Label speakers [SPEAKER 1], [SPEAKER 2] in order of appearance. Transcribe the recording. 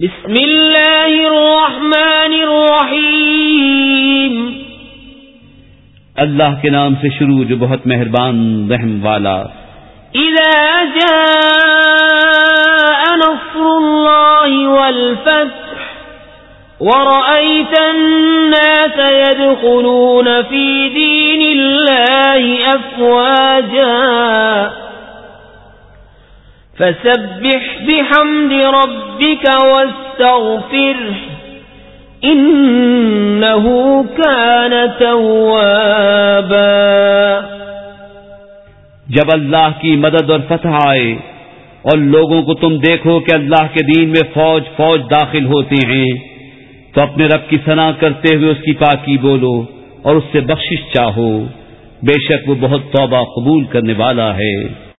[SPEAKER 1] بسم اللہ الرحمن الرحیم۔
[SPEAKER 2] اللہ کے نام سے شروع جو بہت مہربان رحم والا۔
[SPEAKER 1] اذا جاء نصر اللہ والفتح ورأيت الناس يدخلون في دين الله أفواجاً فسبح بحمد ربك واستغفره. إنه كان توابا.
[SPEAKER 2] جب اللہ کی مدد اور فتح آئے اور لوگوں کو تم دیکھو کہ اللہ کے دین میں فوج فوج داخل ہوتے ہیں، تو اپنے رب کی صنا کرتے ہوئے اس کی پاکی بولو اور اس سے بخشش چاہو۔ بے شک وہ بہت توبہ قبول کرنے والا ہے۔